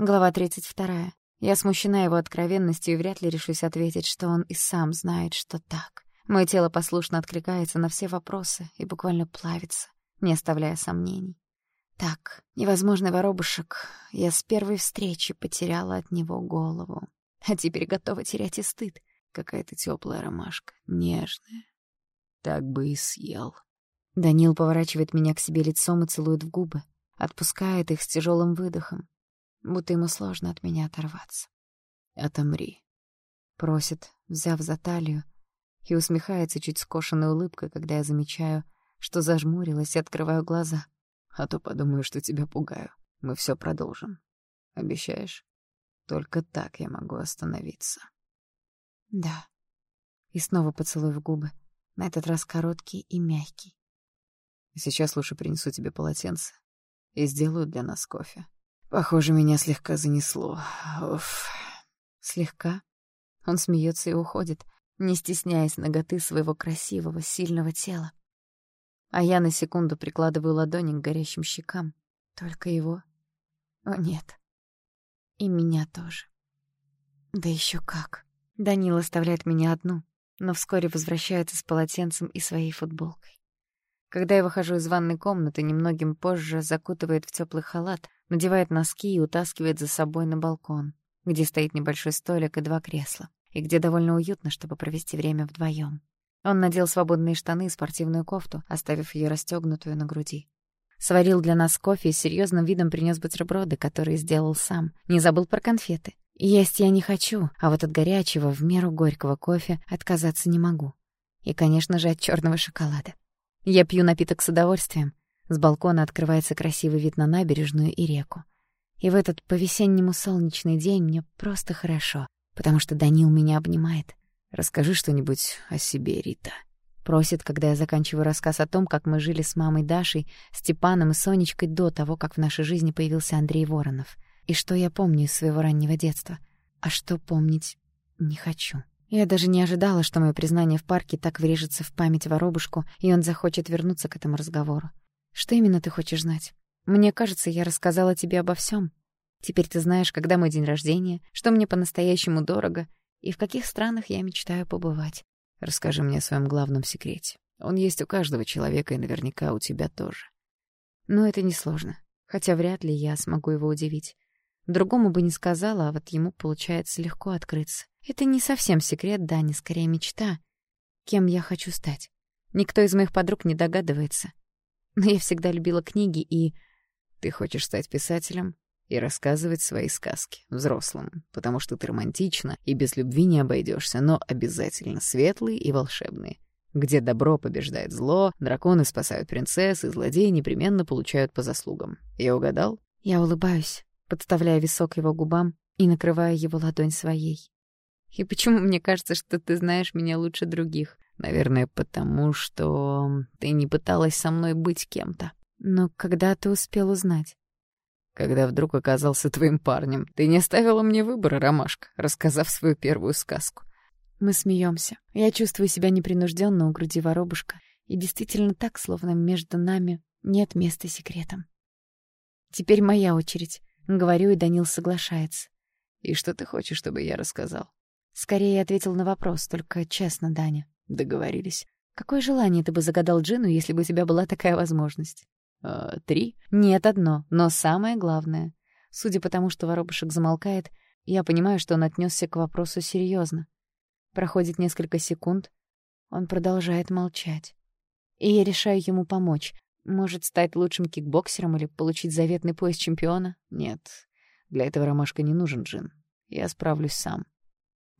Глава 32. Я смущена его откровенностью и вряд ли решусь ответить, что он и сам знает, что так. Мое тело послушно откликается на все вопросы и буквально плавится, не оставляя сомнений. Так, невозможный воробушек, я с первой встречи потеряла от него голову. А теперь готова терять и стыд. Какая-то теплая ромашка, нежная. Так бы и съел. Данил поворачивает меня к себе лицом и целует в губы, отпускает их с тяжелым выдохом будто ему сложно от меня оторваться. «Отомри», — просит, взяв за талию, и усмехается чуть скошенной улыбкой, когда я замечаю, что зажмурилась и открываю глаза. «А то подумаю, что тебя пугаю. Мы все продолжим. Обещаешь? Только так я могу остановиться». «Да». И снова поцелуй в губы, на этот раз короткий и мягкий. «Сейчас лучше принесу тебе полотенце и сделаю для нас кофе». Похоже, меня слегка занесло. Уф. Слегка? Он смеется и уходит, не стесняясь ноготы своего красивого, сильного тела. А я на секунду прикладываю ладони к горящим щекам. Только его? О, нет. И меня тоже. Да еще как. Данил оставляет меня одну, но вскоре возвращается с полотенцем и своей футболкой. Когда я выхожу из ванной комнаты, немногим позже закутывает в теплый халат, надевает носки и утаскивает за собой на балкон, где стоит небольшой столик и два кресла, и где довольно уютно, чтобы провести время вдвоем. Он надел свободные штаны и спортивную кофту, оставив ее расстегнутую на груди. Сварил для нас кофе и с серьезным видом принес бутерброды, которые сделал сам. Не забыл про конфеты. Есть я не хочу, а вот от горячего, в меру горького кофе отказаться не могу. И, конечно же, от черного шоколада. Я пью напиток с удовольствием. С балкона открывается красивый вид на набережную и реку. И в этот по-весеннему солнечный день мне просто хорошо, потому что Данил меня обнимает. «Расскажи что-нибудь о себе, Рита», — просит, когда я заканчиваю рассказ о том, как мы жили с мамой Дашей, Степаном и Сонечкой до того, как в нашей жизни появился Андрей Воронов, и что я помню из своего раннего детства, а что помнить не хочу. Я даже не ожидала, что мое признание в парке так врежется в память воробушку, и он захочет вернуться к этому разговору. Что именно ты хочешь знать? Мне кажется, я рассказала тебе обо всем. Теперь ты знаешь, когда мой день рождения, что мне по-настоящему дорого и в каких странах я мечтаю побывать. Расскажи мне о своем главном секрете. Он есть у каждого человека и наверняка у тебя тоже. Но это несложно, хотя вряд ли я смогу его удивить. Другому бы не сказала, а вот ему получается легко открыться. Это не совсем секрет, да, не скорее мечта. Кем я хочу стать? Никто из моих подруг не догадывается. Но я всегда любила книги и... Ты хочешь стать писателем и рассказывать свои сказки взрослым, потому что ты романтична и без любви не обойдешься, но обязательно светлые и волшебные, где добро побеждает зло, драконы спасают принцесс, и злодеи непременно получают по заслугам. Я угадал? Я улыбаюсь, подставляя висок его губам и накрывая его ладонь своей. И почему мне кажется, что ты знаешь меня лучше других? Наверное, потому что ты не пыталась со мной быть кем-то. Но когда ты успел узнать? Когда вдруг оказался твоим парнем, ты не оставила мне выбора, Ромашка, рассказав свою первую сказку. Мы смеемся. Я чувствую себя непринужденно у груди воробушка. И действительно так, словно между нами нет места секретам. Теперь моя очередь. Говорю, и Данил соглашается. И что ты хочешь, чтобы я рассказал? Скорее ответил на вопрос, только честно, Даня. Договорились. Какое желание ты бы загадал Джину, если бы у тебя была такая возможность? Э, три? Нет, одно, но самое главное. Судя по тому, что воробушек замолкает, я понимаю, что он отнесся к вопросу серьезно. Проходит несколько секунд, он продолжает молчать. И я решаю ему помочь. Может, стать лучшим кикбоксером или получить заветный пояс чемпиона? Нет, для этого Ромашка не нужен джин. Я справлюсь сам.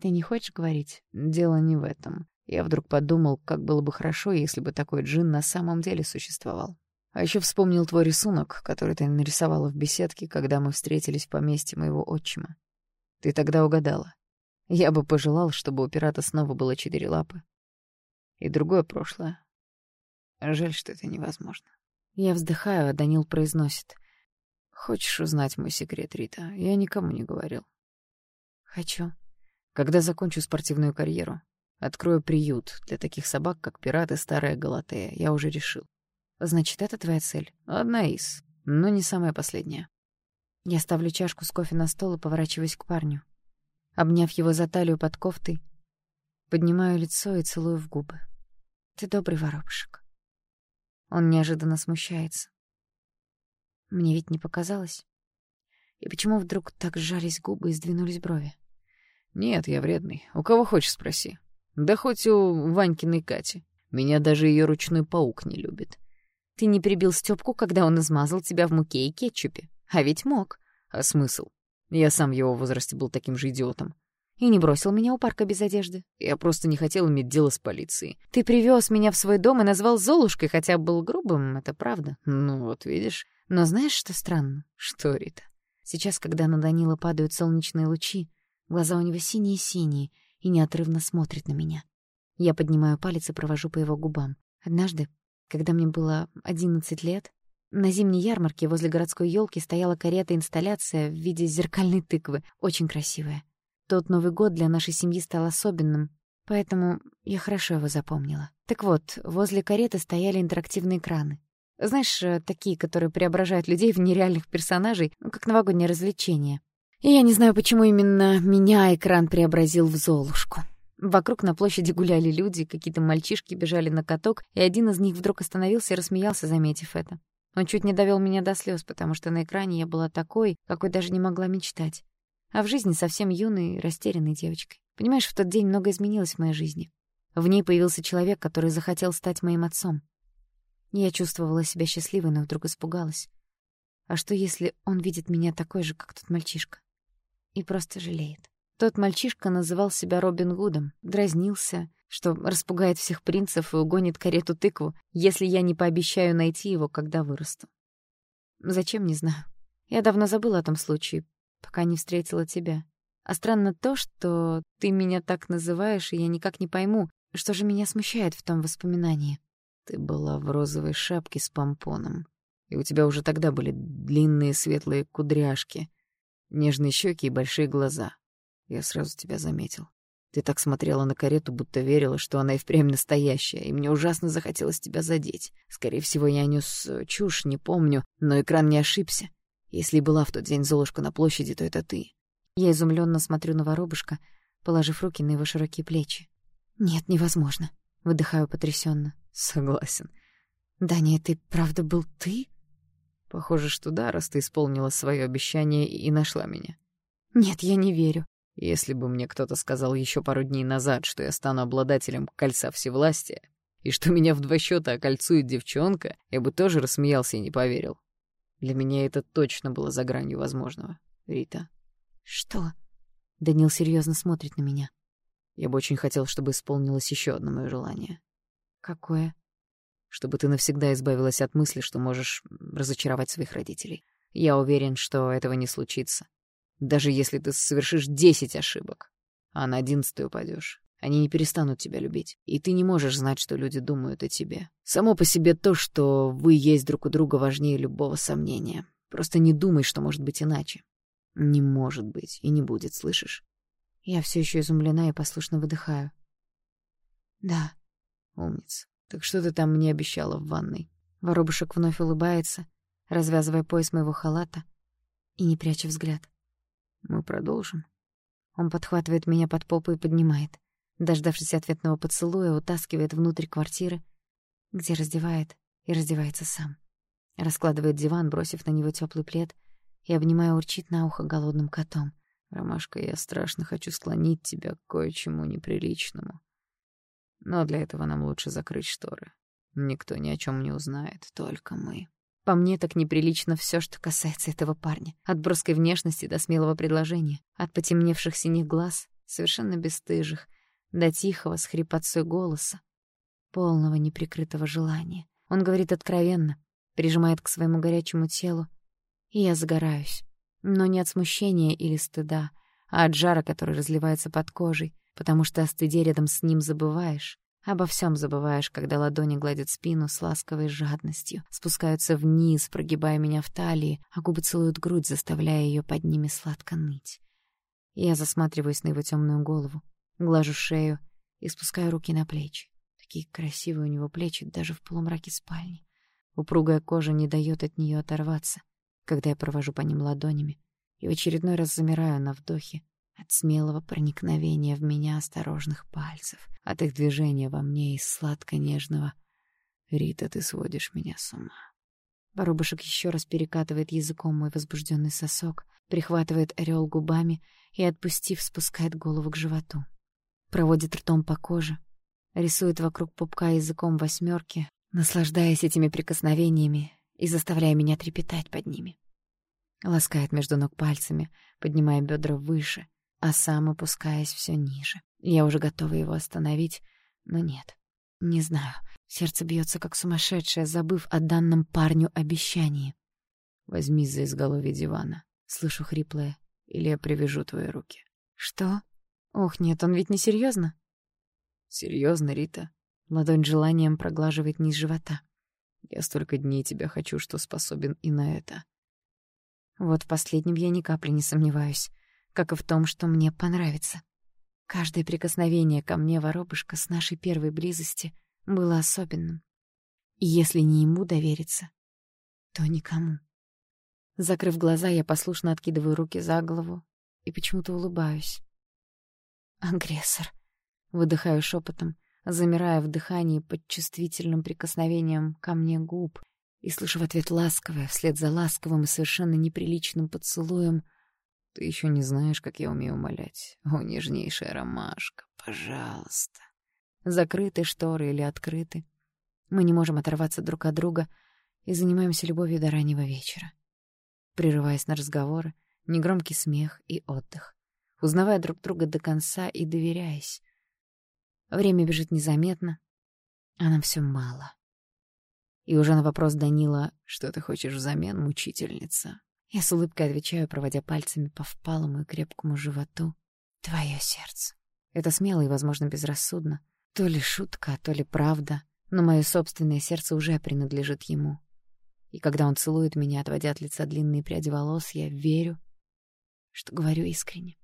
Ты не хочешь говорить? Дело не в этом. Я вдруг подумал, как было бы хорошо, если бы такой джин на самом деле существовал. А еще вспомнил твой рисунок, который ты нарисовала в беседке, когда мы встретились в поместье моего отчима. Ты тогда угадала. Я бы пожелал, чтобы у пирата снова было четыре лапы. И другое прошлое. Жаль, что это невозможно. Я вздыхаю, а Данил произносит. Хочешь узнать мой секрет, Рита? Я никому не говорил. Хочу. Когда закончу спортивную карьеру, открою приют для таких собак, как пираты Старая Галатея. Я уже решил. Значит, это твоя цель? Одна из, но не самая последняя. Я ставлю чашку с кофе на стол и поворачиваюсь к парню. Обняв его за талию под кофтой, поднимаю лицо и целую в губы. «Ты добрый воробушек». Он неожиданно смущается. Мне ведь не показалось. И почему вдруг так сжались губы и сдвинулись брови? «Нет, я вредный. У кого хочешь спроси. Да хоть у Ванькиной Кати. Меня даже ее ручной паук не любит». «Ты не перебил Стёпку, когда он измазал тебя в муке и кетчупе?» А ведь мог. А смысл? Я сам в его возрасте был таким же идиотом. И не бросил меня у парка без одежды. Я просто не хотел иметь дело с полицией. Ты привез меня в свой дом и назвал Золушкой, хотя был грубым, это правда. Ну вот, видишь. Но знаешь, что странно? Что, Рита? Сейчас, когда на Данила падают солнечные лучи, глаза у него синие-синие и неотрывно смотрят на меня. Я поднимаю палец и провожу по его губам. Однажды, когда мне было одиннадцать лет, на зимней ярмарке возле городской елки стояла карета-инсталляция в виде зеркальной тыквы, очень красивая. Тот Новый год для нашей семьи стал особенным, поэтому я хорошо его запомнила. Так вот, возле кареты стояли интерактивные экраны. Знаешь, э, такие, которые преображают людей в нереальных персонажей, ну, как новогоднее развлечение. И я не знаю, почему именно меня экран преобразил в Золушку. Вокруг на площади гуляли люди, какие-то мальчишки бежали на каток, и один из них вдруг остановился и рассмеялся, заметив это. Он чуть не довел меня до слез, потому что на экране я была такой, какой даже не могла мечтать. А в жизни совсем юной, растерянной девочкой. Понимаешь, в тот день много изменилось в моей жизни. В ней появился человек, который захотел стать моим отцом. Я чувствовала себя счастливой, но вдруг испугалась. А что, если он видит меня такой же, как тот мальчишка? И просто жалеет. Тот мальчишка называл себя Робин Гудом, дразнился, что распугает всех принцев и угонит карету-тыкву, если я не пообещаю найти его, когда вырасту. Зачем, не знаю. Я давно забыла о том случае, пока не встретила тебя. А странно то, что ты меня так называешь, и я никак не пойму, что же меня смущает в том воспоминании. Ты была в розовой шапке с помпоном, и у тебя уже тогда были длинные светлые кудряшки, нежные щеки и большие глаза. Я сразу тебя заметил. Ты так смотрела на карету, будто верила, что она и впрямь настоящая, и мне ужасно захотелось тебя задеть. Скорее всего, я нес э, чушь, не помню, но экран не ошибся. Если была в тот день Золушка на площади, то это ты. Я изумленно смотрю на воробушка, положив руки на его широкие плечи. «Нет, невозможно», — выдыхаю потрясенно. «Согласен». «Да нет, ты правда был ты?» «Похоже, что да, раз ты исполнила свое обещание и нашла меня». «Нет, я не верю». Если бы мне кто-то сказал еще пару дней назад, что я стану обладателем кольца всевластия, и что меня в два счета окольцует девчонка, я бы тоже рассмеялся и не поверил. Для меня это точно было за гранью возможного, Рита. Что? Данил серьезно смотрит на меня. Я бы очень хотел, чтобы исполнилось еще одно мое желание. Какое? Чтобы ты навсегда избавилась от мысли, что можешь разочаровать своих родителей. Я уверен, что этого не случится. Даже если ты совершишь десять ошибок, а на одиннадцатую упадешь, они не перестанут тебя любить. И ты не можешь знать, что люди думают о тебе. Само по себе то, что вы есть друг у друга, важнее любого сомнения. Просто не думай, что может быть иначе. Не может быть и не будет, слышишь? Я все еще изумлена и послушно выдыхаю. Да. Умница. Так что ты там мне обещала в ванной? Воробушек вновь улыбается, развязывая пояс моего халата и не пряча взгляд. Мы продолжим. Он подхватывает меня под попу и поднимает. Дождавшись ответного поцелуя, утаскивает внутрь квартиры, где раздевает и раздевается сам. Раскладывает диван, бросив на него теплый плед, и, обнимая, урчит на ухо голодным котом. «Ромашка, я страшно хочу склонить тебя к кое-чему неприличному. Но для этого нам лучше закрыть шторы. Никто ни о чем не узнает, только мы». По мне так неприлично все, что касается этого парня. От броской внешности до смелого предложения, от потемневших синих глаз, совершенно бесстыжих, до тихого с хрипотцой голоса, полного неприкрытого желания. Он говорит откровенно, прижимает к своему горячему телу, и я загораюсь. Но не от смущения или стыда, а от жара, который разливается под кожей, потому что о стыде рядом с ним забываешь, Обо всем забываешь, когда ладони гладят спину с ласковой жадностью, спускаются вниз, прогибая меня в талии, а губы целуют грудь, заставляя ее под ними сладко ныть. Я засматриваюсь на его темную голову, глажу шею и спускаю руки на плечи. Такие красивые у него плечи даже в полумраке спальни. Упругая кожа не дает от нее оторваться, когда я провожу по ним ладонями, и в очередной раз замираю на вдохе от смелого проникновения в меня осторожных пальцев, от их движения во мне из сладко-нежного «Рита, ты сводишь меня с ума». Воробушек еще раз перекатывает языком мой возбужденный сосок, прихватывает орел губами и, отпустив, спускает голову к животу. Проводит ртом по коже, рисует вокруг пупка языком восьмерки, наслаждаясь этими прикосновениями и заставляя меня трепетать под ними. Ласкает между ног пальцами, поднимая бедра выше, а сам опускаясь все ниже. Я уже готова его остановить, но нет. Не знаю. Сердце бьется как сумасшедшее, забыв о данном парню обещании. «Возьми за изголовье дивана», — слышу хриплое, — «или я привяжу твои руки». «Что? Ох, нет, он ведь не серьезно. Серьезно, Рита?» Ладонь желанием проглаживает низ живота. «Я столько дней тебя хочу, что способен и на это». Вот в последнем я ни капли не сомневаюсь, как и в том, что мне понравится. Каждое прикосновение ко мне воробушка с нашей первой близости было особенным. И если не ему довериться, то никому. Закрыв глаза, я послушно откидываю руки за голову и почему-то улыбаюсь. «Агрессор», — выдыхаю шепотом, замирая в дыхании под чувствительным прикосновением ко мне губ и слышу в ответ ласковое, вслед за ласковым и совершенно неприличным поцелуем — ты еще не знаешь, как я умею умолять. О, нежнейшая ромашка, пожалуйста. Закрыты шторы или открыты. Мы не можем оторваться друг от друга и занимаемся любовью до раннего вечера. Прерываясь на разговоры, негромкий смех и отдых. Узнавая друг друга до конца и доверяясь. Время бежит незаметно, а нам все мало. И уже на вопрос Данила «Что ты хочешь взамен, мучительница?» Я с улыбкой отвечаю, проводя пальцами по впалому и крепкому животу. Твое сердце. Это смело и, возможно, безрассудно. То ли шутка, то ли правда, но мое собственное сердце уже принадлежит ему. И когда он целует меня, отводя от лица длинные пряди волос, я верю, что говорю искренне.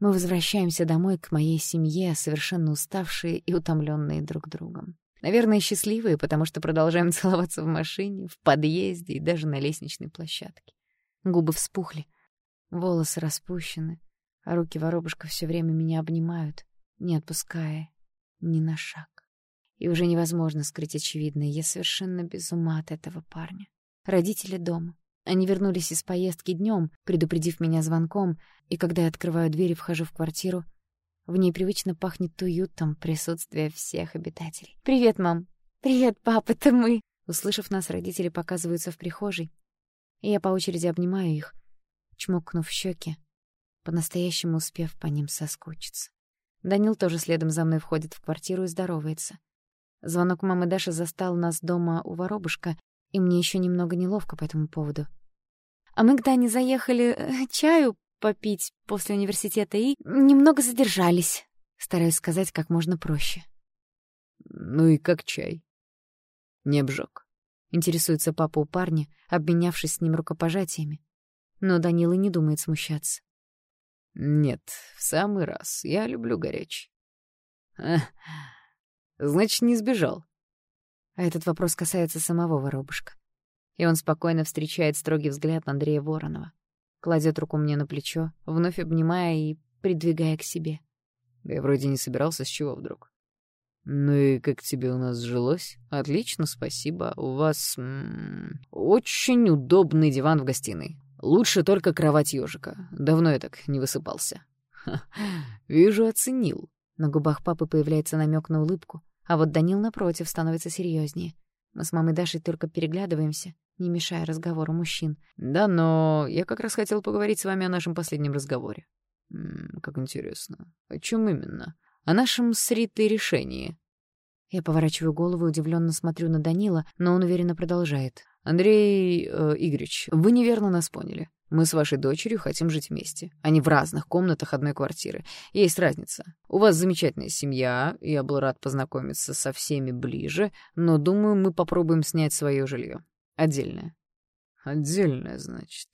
Мы возвращаемся домой к моей семье, совершенно уставшие и утомленные друг другом. Наверное, счастливые, потому что продолжаем целоваться в машине, в подъезде и даже на лестничной площадке. Губы вспухли, волосы распущены, а руки воробушка все время меня обнимают, не отпуская ни на шаг. И уже невозможно скрыть очевидное, я совершенно без ума от этого парня. Родители дома. Они вернулись из поездки днем, предупредив меня звонком, и когда я открываю дверь и вхожу в квартиру, в ней привычно пахнет уютом присутствия всех обитателей. «Привет, мам!» «Привет, папа, это мы!» Услышав нас, родители показываются в прихожей, и я по очереди обнимаю их, чмокнув щеки, по-настоящему успев по ним соскучиться. Данил тоже следом за мной входит в квартиру и здоровается. Звонок мамы Даши застал нас дома у воробушка, и мне еще немного неловко по этому поводу. «А мы к Дане заехали э, чаю попить после университета и немного задержались, стараюсь сказать как можно проще. «Ну и как чай?» «Не обжег?» — интересуется папа у парня, обменявшись с ним рукопожатиями. Но Данила не думает смущаться. «Нет, в самый раз. Я люблю горячий». А, «Значит, не сбежал?» А этот вопрос касается самого воробушка. И он спокойно встречает строгий взгляд Андрея Воронова кладет руку мне на плечо, вновь обнимая и придвигая к себе. Я вроде не собирался, с чего вдруг. «Ну и как тебе у нас жилось?» «Отлично, спасибо. У вас м -м, очень удобный диван в гостиной. Лучше только кровать ежика. Давно я так не высыпался». Ха, «Вижу, оценил». На губах папы появляется намек на улыбку, а вот Данил, напротив, становится серьезнее. Мы с мамой Дашей только переглядываемся, не мешая разговору мужчин. «Да, но я как раз хотел поговорить с вами о нашем последнем разговоре». М -м, «Как интересно. О чем именно?» «О нашем с Ритой решении». Я поворачиваю голову и удивленно смотрю на Данила, но он уверенно продолжает. «Андрей э, Игоревич, вы неверно нас поняли. Мы с вашей дочерью хотим жить вместе, а не в разных комнатах одной квартиры. Есть разница. У вас замечательная семья, я был рад познакомиться со всеми ближе, но, думаю, мы попробуем снять свое жилье. Отдельное. Отдельное, значит.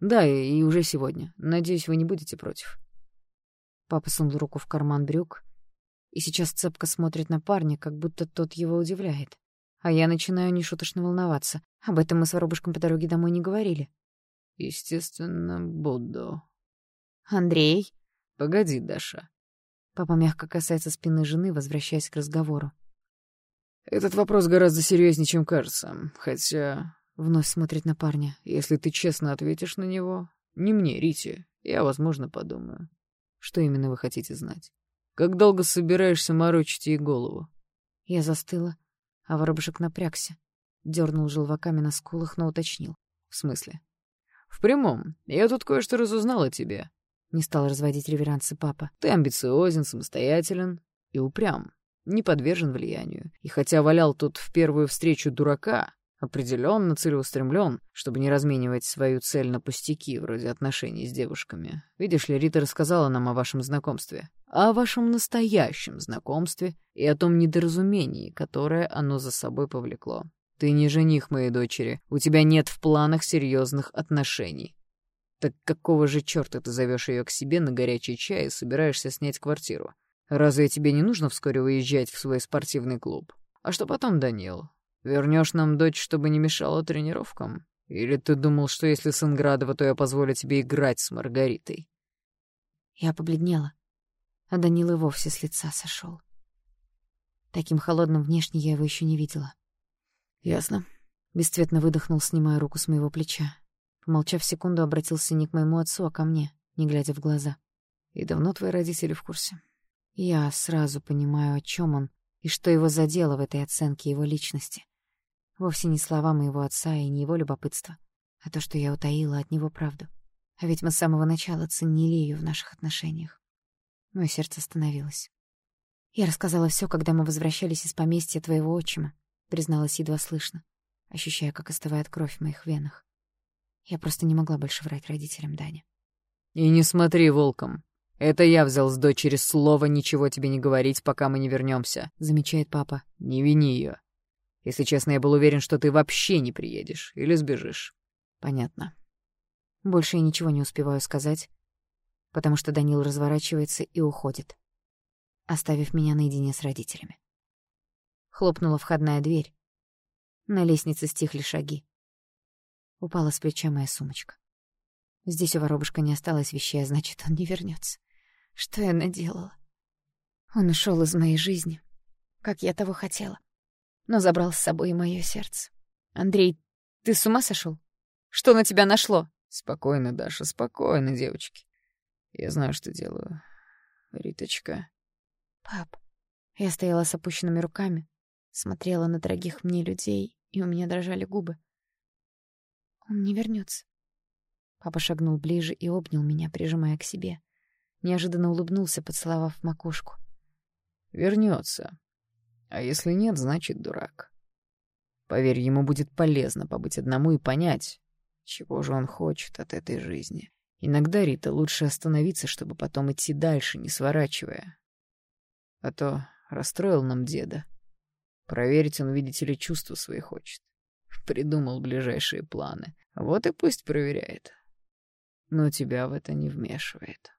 Да, и уже сегодня. Надеюсь, вы не будете против. Папа сунул руку в карман брюк и сейчас цепко смотрит на парня, как будто тот его удивляет. А я начинаю нешуточно волноваться. Об этом мы с воробушком по дороге домой не говорили. Естественно, буду. Андрей? Погоди, Даша. Папа мягко касается спины жены, возвращаясь к разговору. Этот вопрос гораздо серьезнее, чем кажется. Хотя... Вновь смотрит на парня. Если ты честно ответишь на него, не мне, Рите, я, возможно, подумаю. Что именно вы хотите знать? Как долго собираешься морочить ей голову? Я застыла, а воробушек напрягся. Дернул желваками на скулах, но уточнил. В смысле? В прямом. Я тут кое-что разузнал о тебе. Не стал разводить реверансы папа. Ты амбициозен, самостоятелен и упрям, не подвержен влиянию. И хотя валял тут в первую встречу дурака, определенно целеустремлен, чтобы не разменивать свою цель на пустяки, вроде отношений с девушками. Видишь ли, Рита рассказала нам о вашем знакомстве. О вашем настоящем знакомстве и о том недоразумении, которое оно за собой повлекло. Ты не жених моей дочери, у тебя нет в планах серьезных отношений. Так какого же черта ты зовешь ее к себе на горячий чай и собираешься снять квартиру? Разве тебе не нужно вскоре уезжать в свой спортивный клуб? А что потом, Данил? Вернешь нам дочь, чтобы не мешала тренировкам? Или ты думал, что если с Инградова, то я позволю тебе играть с Маргаритой?» Я побледнела, а Данил и вовсе с лица сошел. Таким холодным внешне я его еще не видела. «Ясно». Бесцветно выдохнул, снимая руку с моего плеча. Помолчав секунду, обратился не к моему отцу, а ко мне, не глядя в глаза. «И давно твои родители в курсе?» Я сразу понимаю, о чем он, и что его задело в этой оценке его личности. Вовсе не слова моего отца и не его любопытство, а то, что я утаила от него правду. А ведь мы с самого начала ценили ее в наших отношениях. Мое сердце остановилось. Я рассказала все, когда мы возвращались из поместья твоего отчима, призналась едва слышно, ощущая, как остывает кровь в моих венах. Я просто не могла больше врать родителям Дани. «И не смотри волком. Это я взял с дочери слово ничего тебе не говорить, пока мы не вернемся, замечает папа. «Не вини ее. Если честно, я был уверен, что ты вообще не приедешь или сбежишь». «Понятно. Больше я ничего не успеваю сказать, потому что Данил разворачивается и уходит, оставив меня наедине с родителями. Хлопнула входная дверь. На лестнице стихли шаги. Упала с плеча моя сумочка. Здесь у воробушка не осталось вещей, а значит, он не вернется. Что я наделала? Он ушел из моей жизни, как я того хотела, но забрал с собой и мое сердце. Андрей, ты с ума сошел? Что на тебя нашло? Спокойно, Даша, спокойно, девочки. Я знаю, что делаю. Риточка. Пап, я стояла с опущенными руками, смотрела на дорогих мне людей, и у меня дрожали губы. Он не вернется. Папа шагнул ближе и обнял меня, прижимая к себе. Неожиданно улыбнулся, поцеловав макушку. Вернется. А если нет, значит, дурак. Поверь, ему будет полезно побыть одному и понять, чего же он хочет от этой жизни. Иногда, Рита, лучше остановиться, чтобы потом идти дальше, не сворачивая. А то расстроил нам деда. Проверить он, видите ли, чувства свои хочет. Придумал ближайшие планы. Вот и пусть проверяет. Но тебя в это не вмешивает.